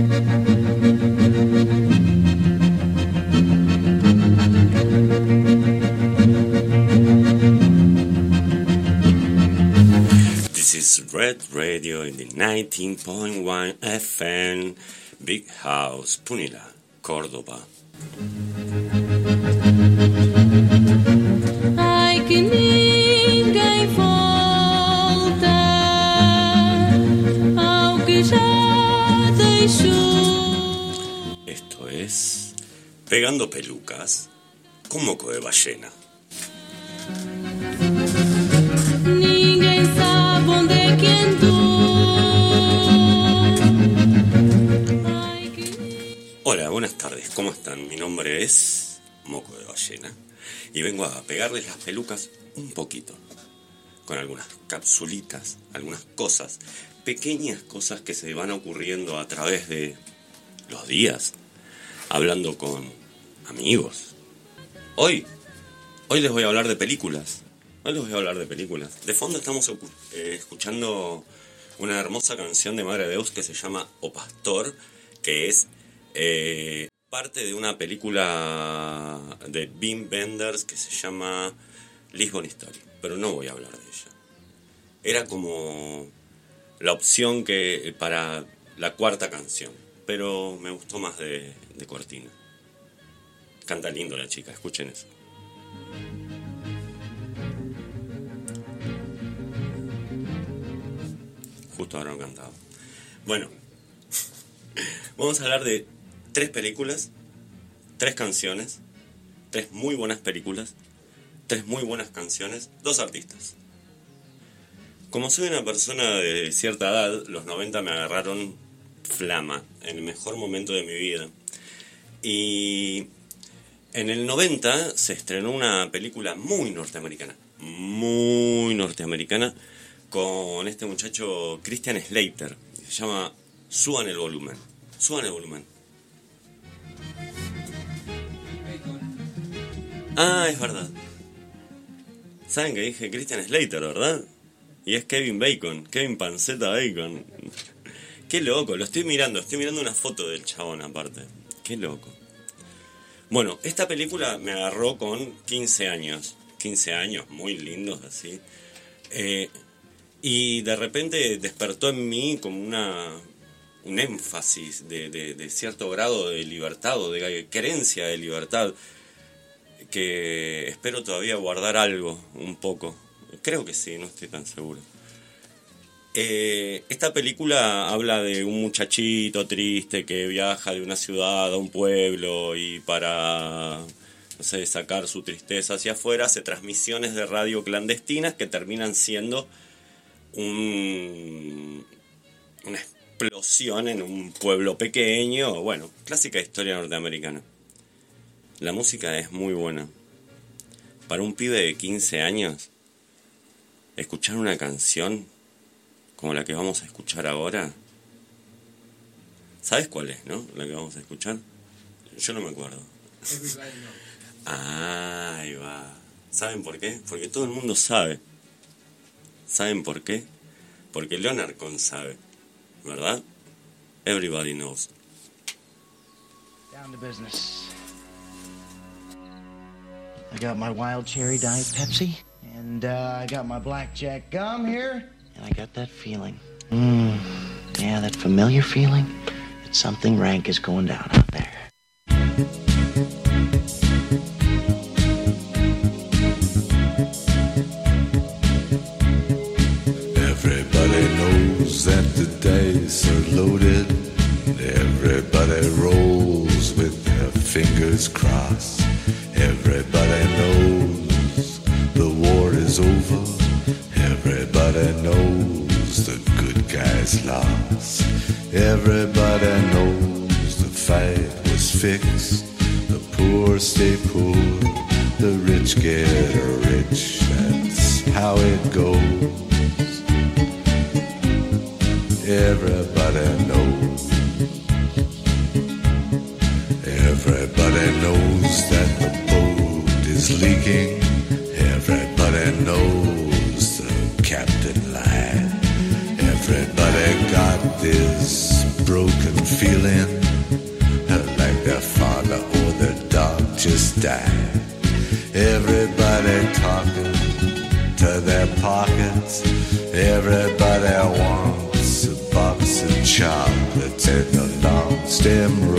This is Red Radio in the 19.1 FM, Big House, Punila, Córdoba. Ai que Esto es Pegando Pelucas con moco de ballena. Hola, buenas tardes, ¿cómo están? Mi nombre es Moco de Ballena y vengo a pegarles las pelucas un poquito, con algunas capsulitas, algunas cosas, pequeñas cosas que se van ocurriendo a través de los días, hablando con amigos. Hoy, hoy les voy a hablar de películas, hoy les voy a hablar de películas. De fondo estamos eh, escuchando una hermosa canción de Madre Deus que se llama O Pastor, que es eh, parte de una película de Bean Benders que se llama Lisbon Story, pero no voy a hablar de ella. Era como la opción que para la cuarta canción, pero me gustó más de, Cortina. Canta lindo la chica, escuchen eso. Justo ahora no cantaba. Bueno, vamos a hablar de tres películas, tres canciones, tres muy buenas películas, tres muy buenas canciones, dos artistas. Como soy una persona de cierta edad, los 90 me agarraron flama, en el mejor momento de mi vida. Y en el 90 se estrenó una película muy norteamericana, muy norteamericana, con este muchacho Christian Slater. Se llama Suban el volumen. Suban el volumen. Ah, es verdad. ¿Saben que dije Christian Slater, verdad? Y es Kevin Bacon, Kevin Panceta Bacon. Qué loco, lo estoy mirando, estoy mirando una foto del chabón aparte. Qué loco. Bueno, esta película me agarró con 15 años. 15 años, muy lindos así. Eh, y de repente despertó en mí como una, un énfasis de, de- cierto grado de libertad o de creencia de libertad que espero todavía guardar algo un poco. Creo que sí, no estoy tan seguro. Eh, esta película habla de un muchachito triste que viaja de una ciudad a un pueblo y para, sacar su tristeza hacia afuera hace transmisiones de radio clandestinas que terminan siendo un, una explosión en un pueblo pequeño. Bueno, clásica historia norteamericana. La música es muy buena. Para un pibe de 15 años, escuchar una canción como la que vamos a escuchar ahora. ¿Sabes cuál es, no? La que vamos a escuchar. Yo no me acuerdo. Ah, ahí va. ¿Saben por qué? Porque todo el mundo sabe. ¿Saben por qué? Porque Leonard Cohen sabe. ¿Verdad? Everybody knows. Down to business. I got my wild cherry diet Pepsi, and uh, I got my blackjack gum here, and I got that feeling. Mmm, yeah, that familiar feeling that something rank is going down out there. Everybody knows that the dice are loaded. Everybody rolls with their fingers crossed. Over. Everybody knows the good guys lost. Everybody knows the fight was fixed. The poor stay poor, the rich get rich. That's how it goes. Chocolates and a long stem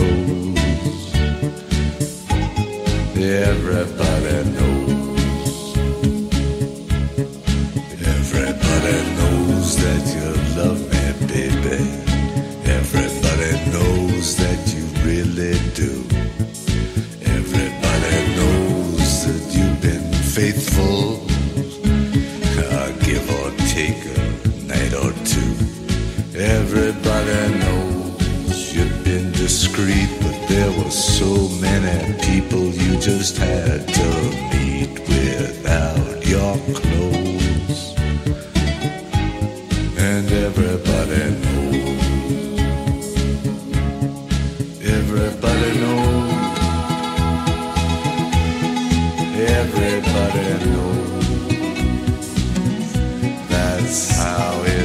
discreet, but there were so many people you just had to meet without your clothes. And everybody knows. Everybody knows. Everybody knows. That's how it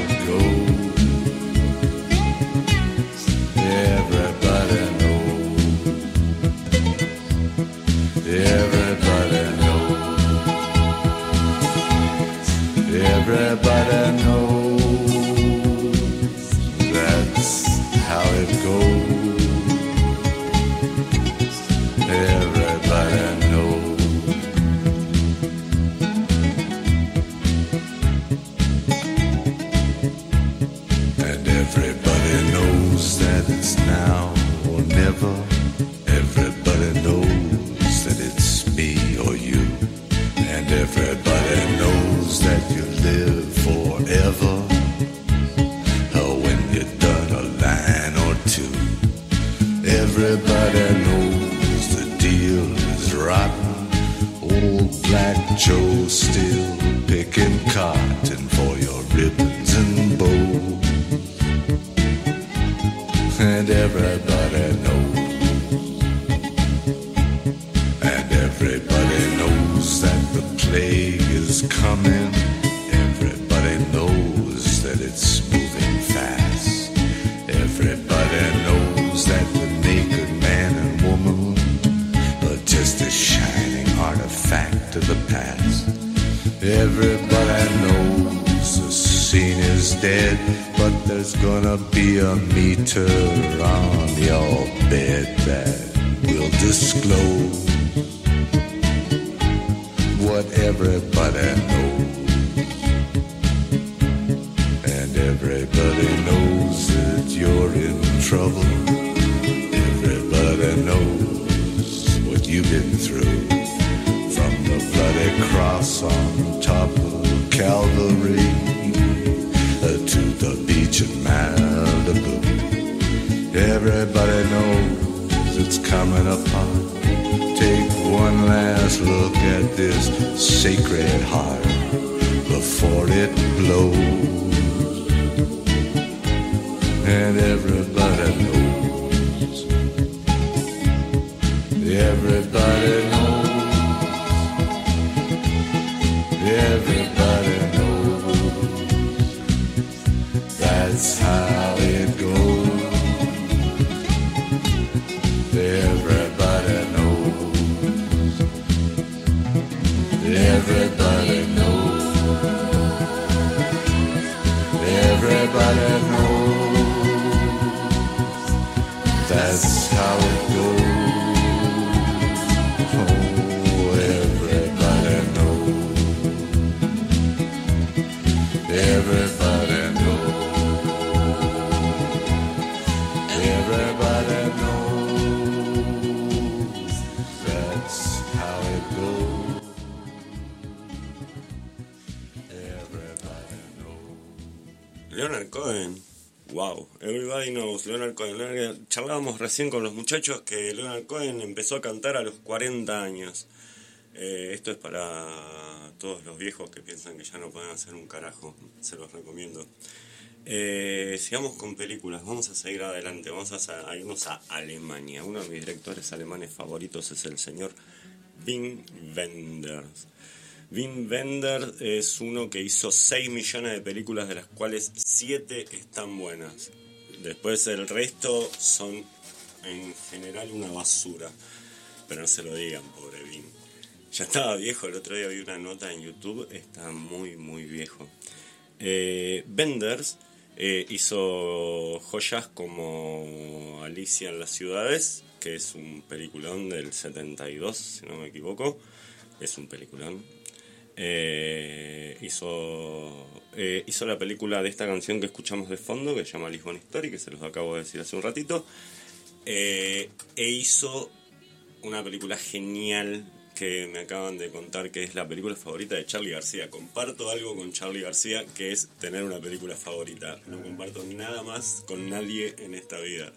Everybody knows the deal is rotten. Old Black Joe still picking cotton for your ribbons and bows. And everybody knows. And everybody knows that the plague is coming. Everybody knows the scene is dead, but there's gonna be a meter on your bed that will disclose what everybody knows. Sacred heart before it blows. And everybody knows. Everybody knows. Everybody knows. That's how it goes. Cohen. Wow, everybody knows Leonard Cohen. Leonard- Charlábamos recién con los muchachos que Leonard Cohen empezó a cantar a los 40 años. Eh, esto es para todos los viejos que piensan que ya no pueden hacer un carajo. Se los recomiendo. Eh, sigamos con películas. Vamos a seguir adelante. Vamos a, a irnos a Alemania. Uno de mis directores alemanes favoritos es el señor Wim Wenders. Wim Wenders es uno que hizo 6 millones de películas, de las cuales 7 están buenas. Después el resto son en general una basura. pero no se lo digan, pobre Vin. Ya estaba viejo, el otro día vi una nota en YouTube, está muy, muy viejo. Eh, eh, hizo joyas como Alicia en las ciudades, que es un peliculón del 72, si no me equivoco. Es un peliculón. Eh, hizo, eh, hizo la película de esta canción que escuchamos de fondo, que se llama Lisbon Story, que se los acabo de decir hace un ratito. Eh, e hizo una película genial que me acaban de contar que es la película favorita de Charlie García. Comparto algo con Charlie García que es tener una película favorita. No comparto nada más con nadie en esta vida.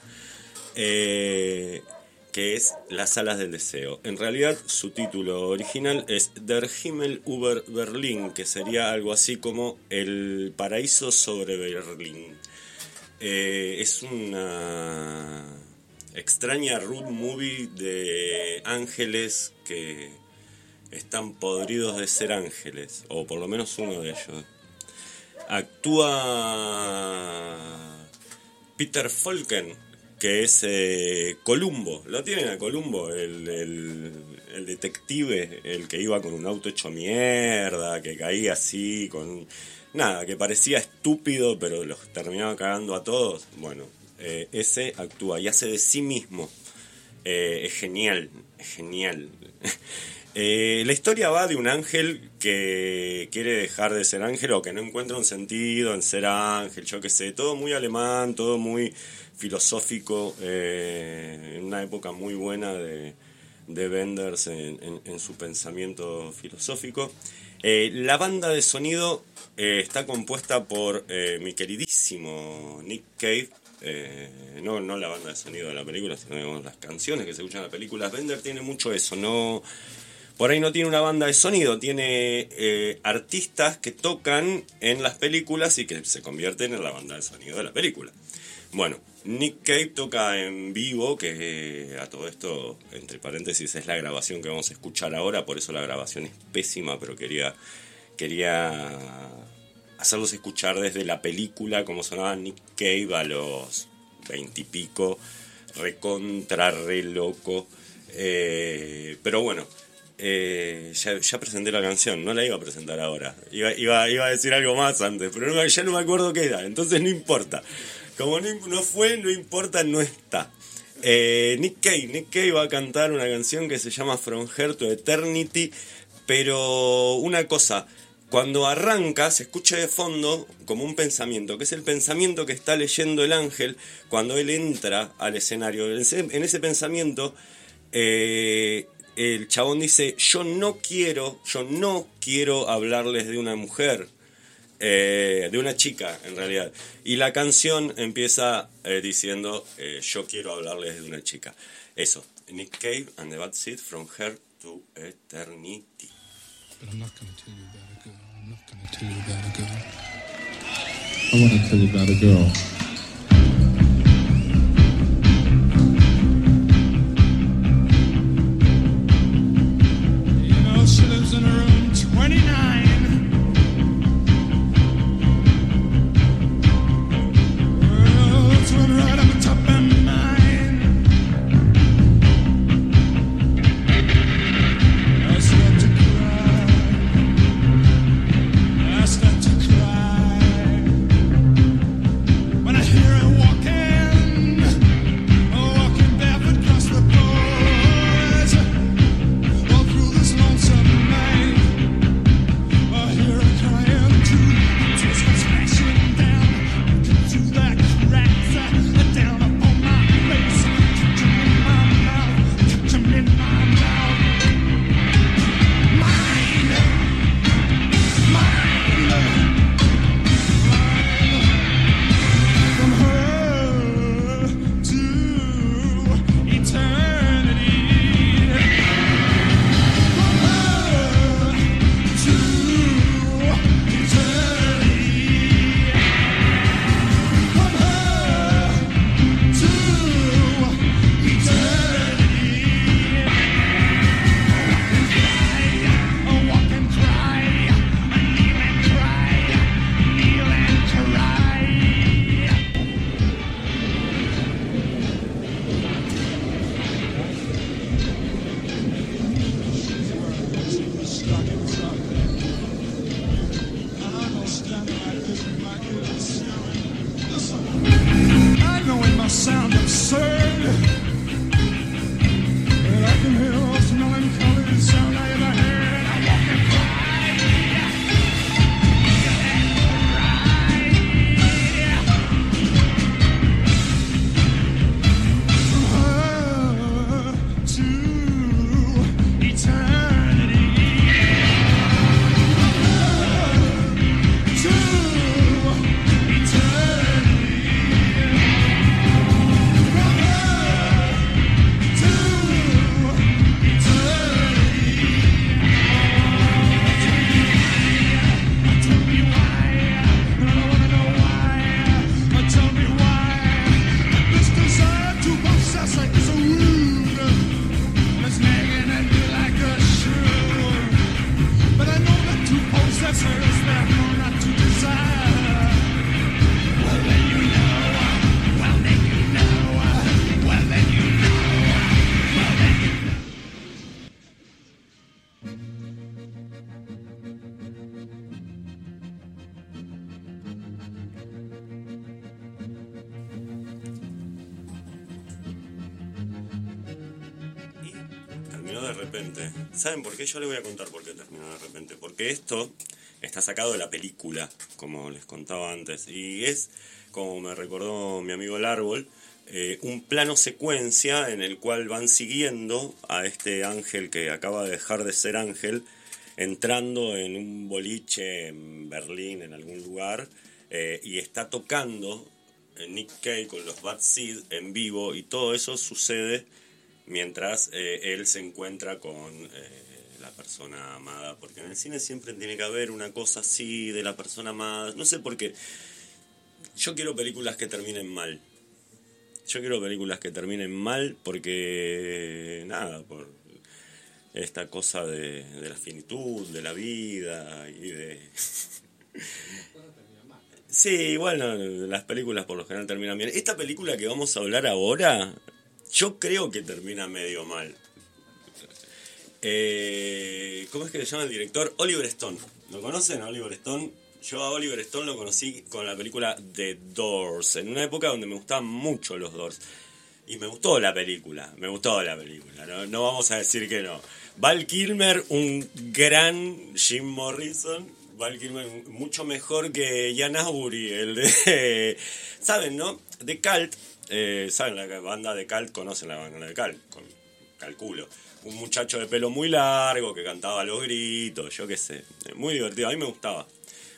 Eh, que es Las alas del deseo. En realidad su título original es Der Himmel über Berlin, que sería algo así como El paraíso sobre Berlín. Eh, es una extraña road movie de ángeles que están podridos de ser ángeles, o por lo menos uno de ellos. Actúa Peter Falken, que es eh, Columbo. Lo tienen a Columbo, el, el, detective, el que iba con un auto hecho mierda, que caía así, con nada, que parecía estúpido, pero los terminaba cagando a todos. Bueno, eh, ese actúa y hace de sí mismo. Eh, es genial, es genial. La historia va de un ángel que quiere dejar de ser ángel o que no encuentra un sentido en ser ángel, yo qué sé, todo muy alemán, todo muy filosófico, eh, en una época muy buena de, de Benders en, su pensamiento filosófico. Eh, la banda de sonido eh, está compuesta por mi queridísimo Nick Cave, no, no la banda de sonido de la película, sino las canciones que se escuchan en la película. Bender tiene mucho eso, no... Por ahí no tiene una banda de sonido, tiene artistas que tocan en las películas y que se convierten en la banda de sonido de la película. Bueno, Nick Cave toca en vivo, que eh, a todo esto, entre paréntesis, es la grabación que vamos a escuchar ahora, por eso la grabación es pésima, pero quería, quería hacerlos escuchar desde la película como sonaba Nick Cave a los veintipico, recontra, re loco. Eh, pero bueno, eh, ya, presenté la canción, no la iba a presentar ahora. Iba, iba, iba a decir algo más antes, pero ya no me acuerdo qué era, entonces no importa. Como no, fue, no importa, no está. Eh, Nick Cave, Nick Cave va a cantar una canción que se llama From Here to Eternity, pero una cosa, cuando arranca se escucha de fondo como un pensamiento, que es el pensamiento que está leyendo el ángel cuando él entra al escenario. En ese, en ese pensamiento, eh, el chabón dice, yo no quiero, yo no quiero hablarles de una mujer, eh, de una chica en realidad. Y la canción empieza eh, diciendo, eh, yo quiero hablarles de una chica. Eso, Nick Cave and the Bad Seed from Her to Eternity. But I'm not to tell you about a girl. I'm not to tell you about a girl. I want to tell you about a girl. Terminó de repente. ¿Saben por qué? Yo les voy a contar por qué terminó de repente. Porque esto está sacado de la película, como les contaba antes. Y es, como me recordó mi amigo el árbol, eh, un plano secuencia en el cual van siguiendo a este ángel que acaba de dejar de ser ángel, entrando en un boliche en Berlín, en algún lugar, eh, y está tocando Nick Cave con los Bad Seed en vivo, y todo eso sucede mientras eh, él se encuentra con eh, la persona amada, porque en el cine siempre tiene que haber una cosa así de la persona amada, no sé por qué. Yo quiero películas que terminen mal. Yo quiero películas que terminen mal porque, nada, por esta cosa de, la finitud, de la vida y de... Sí, bueno, las películas por lo general terminan bien. Esta película que vamos a hablar ahora, yo creo que termina medio mal. Eh, ¿Cómo es que se llama el director? Oliver Stone. ¿Lo conocen Oliver Stone? Yo a Oliver Stone lo conocí con la película The Doors, en una época donde me gustaban mucho los Doors. Y me gustó la película, me gustó la película, no, no vamos a decir que no. Val Kilmer, un gran Jim Morrison. Val Kilmer, mucho mejor que Ian Asbury, el de... ¿Saben, no? De Cult, eh, ¿saben la banda de Cult? Conocen la banda de Cult, con, calculo. Un muchacho de pelo muy largo que cantaba los gritos, yo qué sé. Muy divertido, a mí me gustaba.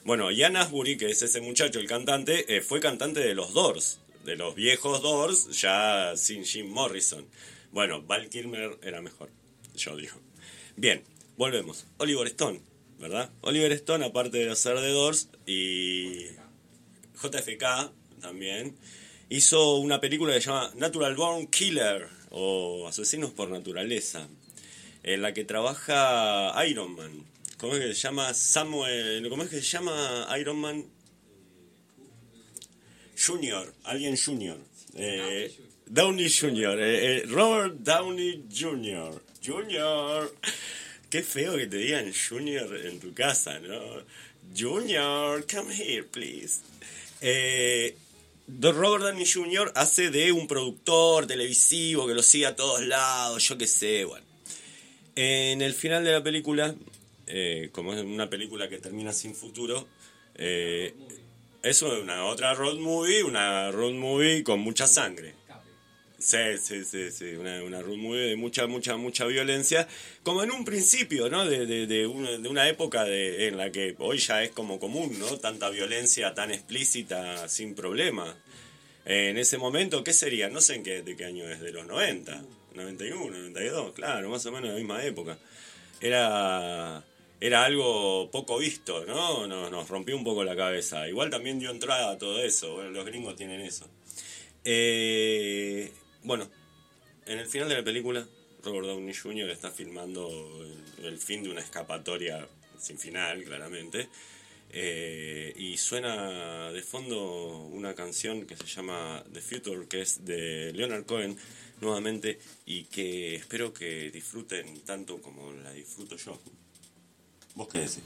Bueno, Ian Asbury, que es ese muchacho, el cantante, eh, fue cantante de los Doors, de los viejos Doors, ya sin Jim Morrison. Bueno, Val Kilmer era mejor, yo digo. Bien, volvemos. Oliver Stone, ¿verdad? Oliver Stone, aparte de hacer de Doors y JFK también, hizo una película que se llama Natural Born Killer o Asesinos por Naturaleza, en la que trabaja Iron Man. ¿Cómo es que se llama Samuel? ¿Cómo es que se llama Iron Man? Junior, alguien Junior. Eh, Downey Junior, eh, eh, Robert Downey Junior. Junior. Qué feo que te digan Junior en tu casa, ¿no? Junior, come here, please. Eh, Don Robert Downey Jr. hace de un productor televisivo que lo sigue a todos lados, yo qué sé, bueno. En el final de la película, eh, como es una película que termina sin futuro, eh, es una otra road movie, una road movie con mucha sangre. Sí, sí, sí, sí, una, una road movie de mucha, mucha, mucha violencia, como en un principio, ¿no? De, de, de, una, de época en la que hoy ya es como común, ¿no? Tanta violencia tan explícita sin problema. En ese momento, ¿qué sería? No sé en qué, de qué año es, de los 90, 91, 92, claro, más o menos la misma época. Era, era algo poco visto, ¿no? Nos, nos rompió un poco la cabeza. Igual también dio entrada a todo eso, bueno, los gringos tienen eso. Eh, bueno, en el final de la película, Robert Downey Jr. está filmando el, fin de una escapatoria sin final, claramente. Eh, y suena de fondo una canción que se llama The Future, que es de Leonard Cohen, nuevamente, y que espero que disfruten tanto como la disfruto yo. ¿Vos qué decís?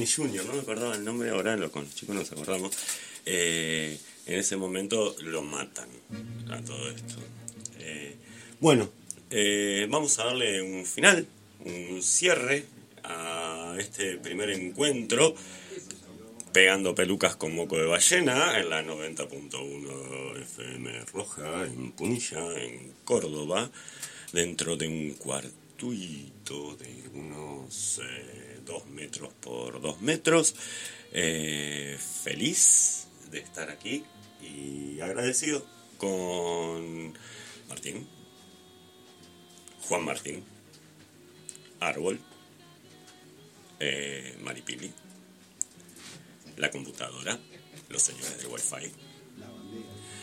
Downey no me acordaba el nombre, ahora con los chicos nos acordamos. Eh, en ese momento lo matan a todo esto. Eh, bueno, eh, vamos a darle un final, un cierre a este primer encuentro, pegando pelucas con moco de ballena en la 90.1 FM Roja, en Punilla, en Córdoba, dentro de un cuartuito de unos eh, dos metros por dos metros. Eh, feliz de estar aquí y agradecido con Martín, Juan Martín, Árbol, eh, Maripili, la computadora, los señores del Wi-Fi,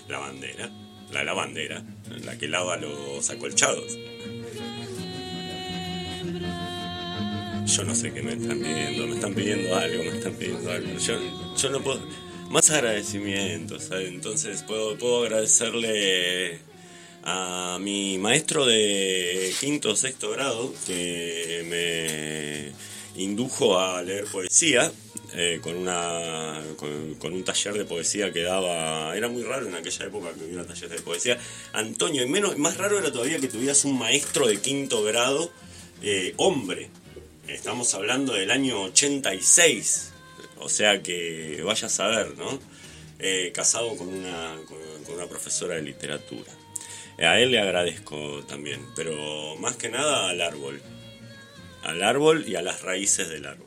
la bandera, la lavandera, la que lava los acolchados. Yo no sé qué me están pidiendo, me están pidiendo algo, me están pidiendo algo. Yo, yo no puedo. Más agradecimientos, ¿sabes? Entonces puedo, puedo agradecerle a mi maestro de quinto o sexto grado que me indujo a leer poesía eh, con, una, con, un taller de poesía que daba. Era muy raro en aquella época que hubiera talleres de poesía. Antonio, y menos, más raro era todavía que tuvieras un maestro de quinto grado, eh, hombre. Estamos hablando del año 86. O sea que vaya a saber, ¿no? Eh, casado con una, con, con una profesora de literatura. A él le agradezco también, pero más que nada al árbol. Al árbol y a las raíces del árbol.